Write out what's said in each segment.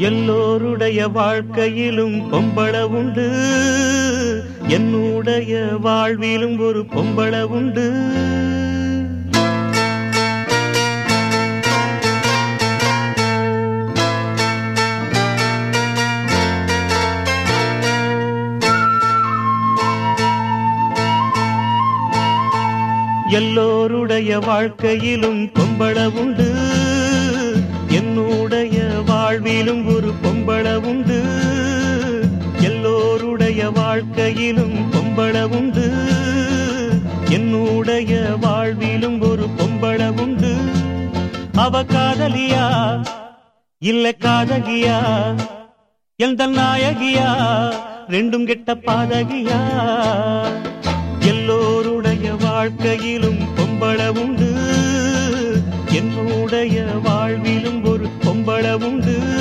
எல்லோருடைய வாழ்க்கையிலும் பொம்பள உண்டு. என்னுடைய வாழ்விலும் ஒரு பொம்பள உண்டு. எல்லோருடைய வாழ்க்கையிலும் பொம்பள உண்டு. வாழ்விலும் ஒரு பொம்பள உண்டு. எல்லோருடைய வாழ்க்கையிலும் பொம்பள உண்டு. என்னுடைய வாழ்விலும் ஒரு பொம்பள உண்டு. அவ காதலியா? இல்ல காதகியா? எந்த நாயகியா? ரெண்டும் கெட்ட பாதகியா? எல்லோருடைய வாழ்க்கையிலும் பொம்பள உண்டு. என்னுடைய வாழ்விலும் ஒரு உண்டு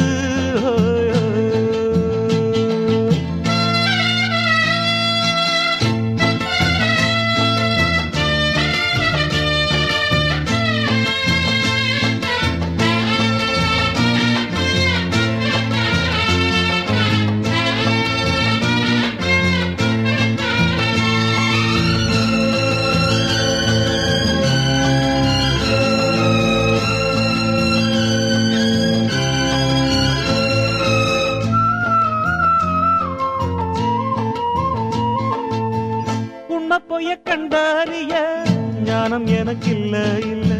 பொய்ய கண்டறிய ஞானம் எனக்கு இல்ல. இல்ல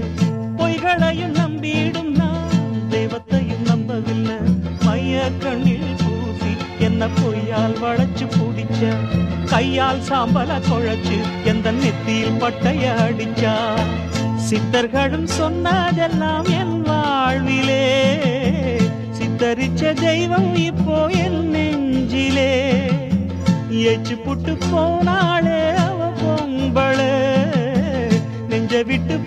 பொய்களையும் நம்பிடும் நான் தெய்வத்தையும் நம்பவில்லை. மைய கண்ணில் பூசி என்ன பொய்யால் வளைச்சு பிடிச்ச கையால் சாம்பல குழைச்சு எந்த நெத்தியில் பட்டைய அடிச்சா? சித்தர்களும் சொன்னதெல்லாம் என் வாழ்விலே சித்தரிச்ச தெய்வம் இப்போ என் நெஞ்சிலே. எச்சு புட்டு போனாளே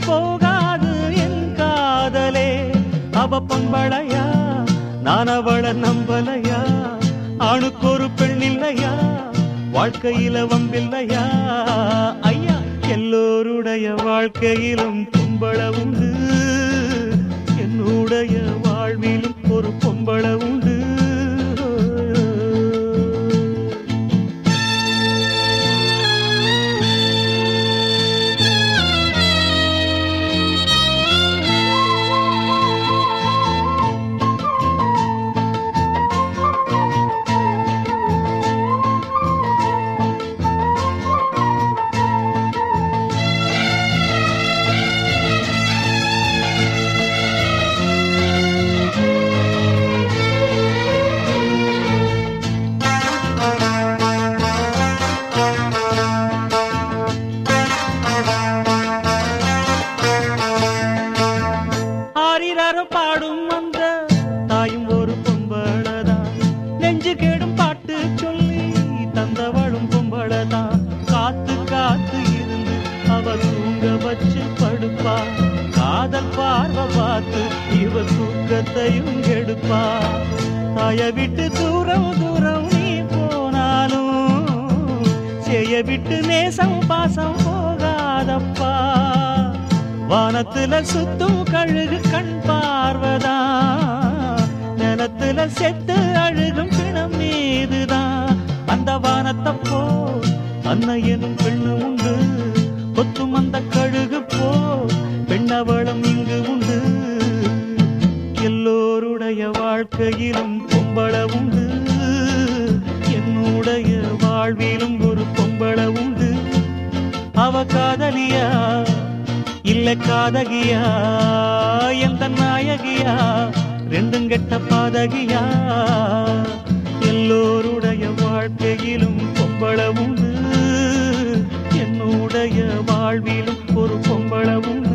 போகாது என் காதலே. அவ பண்பளையா நான் அவள நம்பலையா? ஆணுக்கு ஒரு பெண் இல்லையா? வாழ்க்கையில வம்பில்லையா? ஐயா எல்லோருடைய வாழ்க்கையிலும் பொம்பள உண்டு. என்னுடைய வாழ்விலும் ஒரு பொம்பள உண்டு. இவ தூக்கத்தையும் எடுப்பா. தாய விட்டு தூரம் தூரம் நீ போனாலும் செய்ய விட்டு நேசம் பாசம் போகாதப்பா. வானத்துல சுத்தும் கழுகு கண் பார்வதா நிலத்துல செத்து அழுகும் பிணம் மீதுதான். அந்த வானத்தை போ அன்னை எனும் பெண்ணு உண்டு. கொத்தும் அந்த கழுகு போ பெண்ணவளம் இங்கு வாழ்க்கையிலும் பொம்பள உண்டு. என்னுடைய வாழ்விலும் ஒரு பொம்பள உண்டு. அவ காதலியா? இல்ல காதகியா? எந்த நாயகியா? ரெண்டும் கெட்ட பாதகியா? எல்லோருடைய வாழ்க்கையிலும் பொம்பள உண்டு. என்னுடைய வாழ்விலும் ஒரு பொம்பள உண்டு.